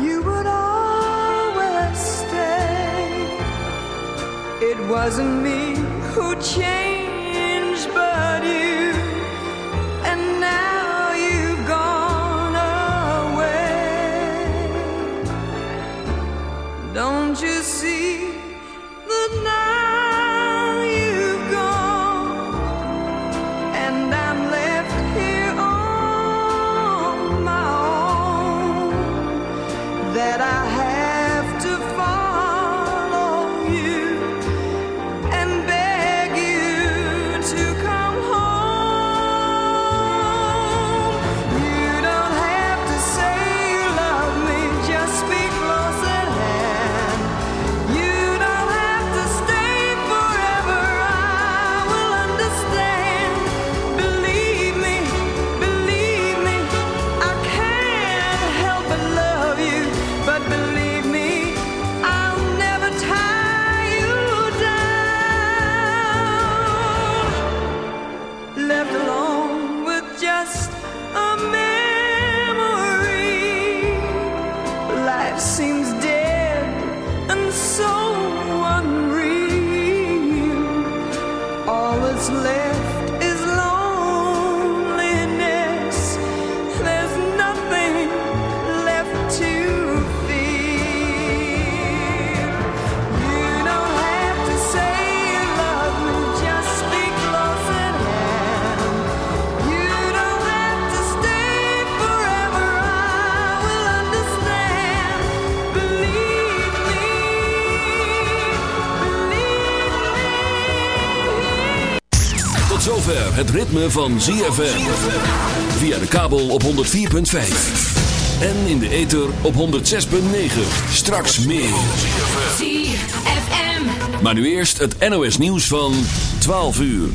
you would always stay. It wasn't me who changed, zover het ritme van ZFM. Via de kabel op 104.5. En in de ether op 106.9. Straks meer. ZFM. Maar nu eerst het NOS nieuws van 12 uur.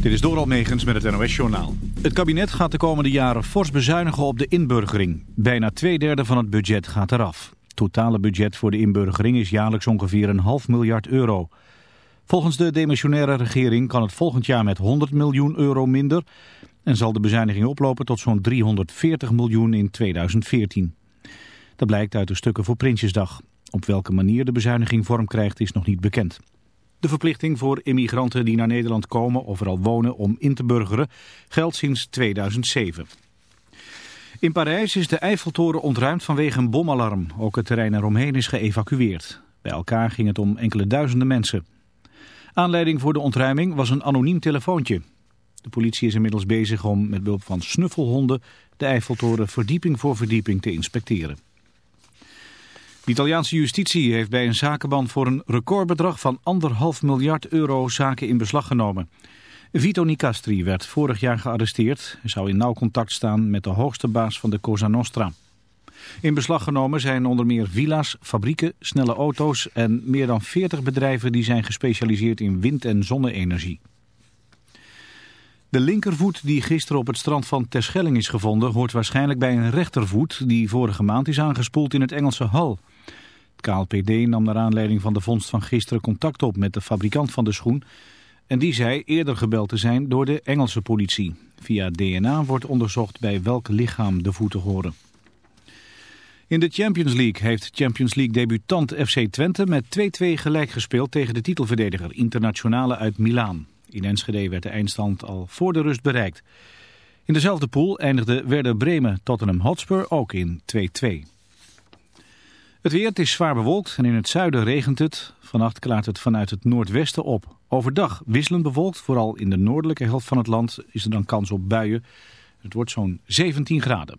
Dit is Doral Megens met het NOS-journaal. Het kabinet gaat de komende jaren fors bezuinigen op de inburgering. Bijna twee derde van het budget gaat eraf. Het totale budget voor de inburgering is jaarlijks ongeveer een half miljard euro. Volgens de demissionaire regering kan het volgend jaar met 100 miljoen euro minder... en zal de bezuiniging oplopen tot zo'n 340 miljoen in 2014. Dat blijkt uit de stukken voor Prinsjesdag. Op welke manier de bezuiniging vorm krijgt is nog niet bekend. De verplichting voor immigranten die naar Nederland komen of er al wonen om in te burgeren geldt sinds 2007. In Parijs is de Eiffeltoren ontruimd vanwege een bomalarm. Ook het terrein eromheen is geëvacueerd. Bij elkaar ging het om enkele duizenden mensen. Aanleiding voor de ontruiming was een anoniem telefoontje. De politie is inmiddels bezig om met behulp van snuffelhonden de Eiffeltoren verdieping voor verdieping te inspecteren. De Italiaanse justitie heeft bij een zakenban voor een recordbedrag van anderhalf miljard euro zaken in beslag genomen. Vito Nicastri werd vorig jaar gearresteerd en zou in nauw contact staan met de hoogste baas van de Cosa Nostra. In beslag genomen zijn onder meer villa's, fabrieken, snelle auto's en meer dan 40 bedrijven die zijn gespecialiseerd in wind- en zonne-energie. De linkervoet die gisteren op het strand van Terschelling is gevonden... hoort waarschijnlijk bij een rechtervoet die vorige maand is aangespoeld in het Engelse Hull. Het KLPD nam naar aanleiding van de vondst van gisteren contact op met de fabrikant van de schoen... en die zei eerder gebeld te zijn door de Engelse politie. Via DNA wordt onderzocht bij welk lichaam de voeten horen. In de Champions League heeft Champions League debutant FC Twente met 2-2 gelijk gespeeld tegen de titelverdediger Internationale uit Milaan. In Enschede werd de eindstand al voor de rust bereikt. In dezelfde pool eindigde Werder Bremen Tottenham Hotspur ook in 2-2. Het weer het is zwaar bewolkt en in het zuiden regent het. Vannacht klaart het vanuit het noordwesten op. Overdag wisselend bewolkt, vooral in de noordelijke helft van het land is er dan kans op buien. Het wordt zo'n 17 graden.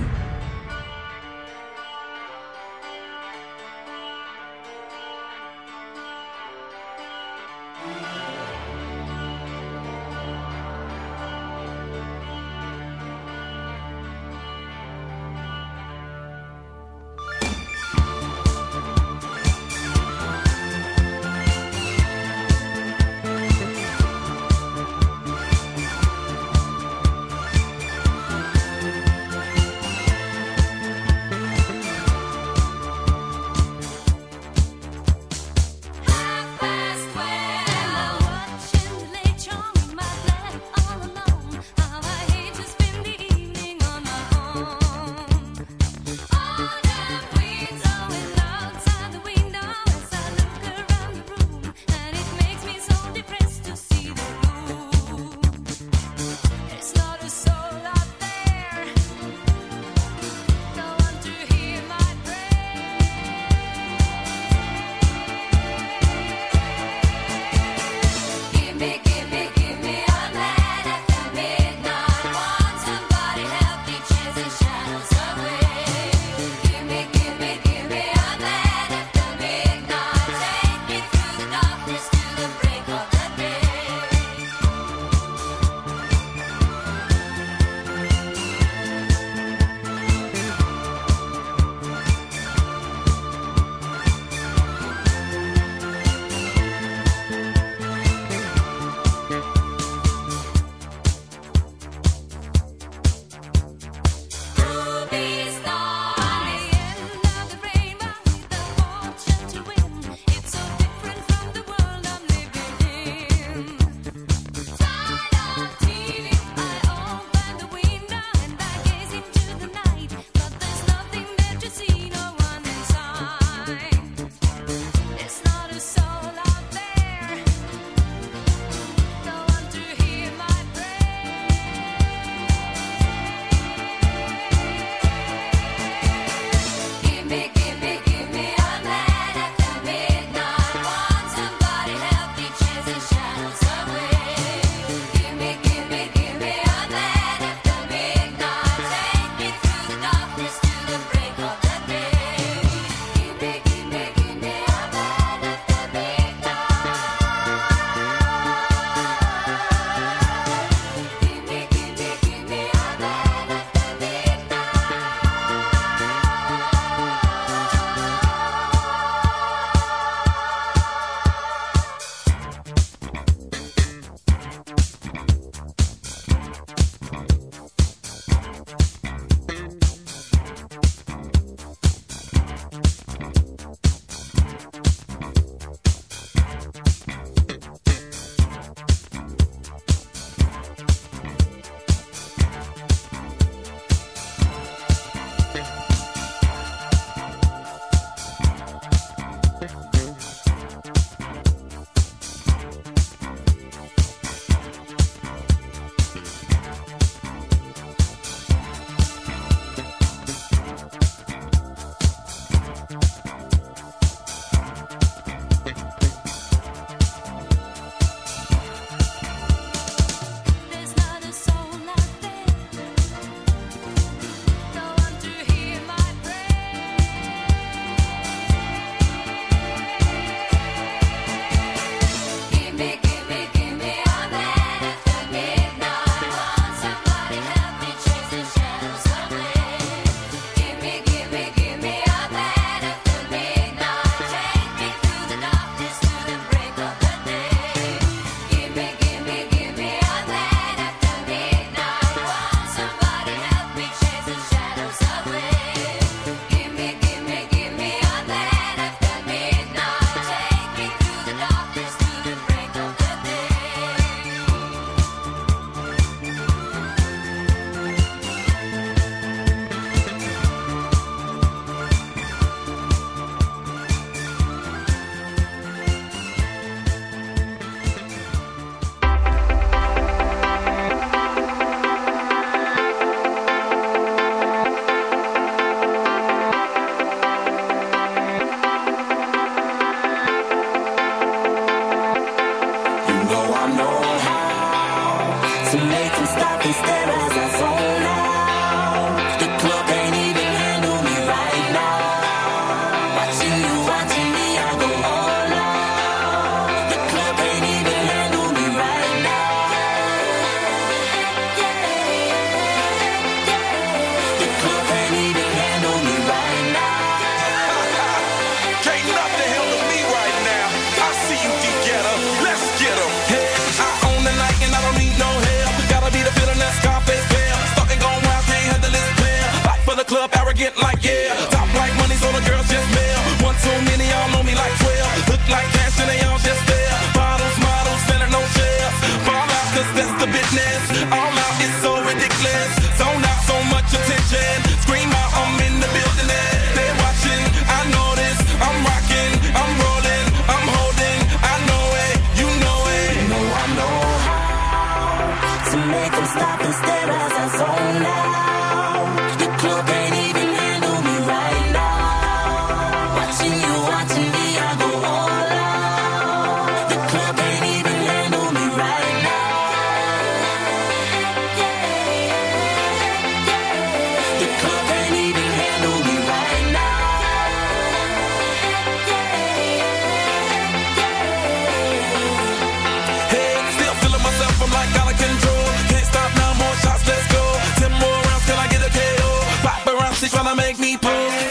They to make me pull.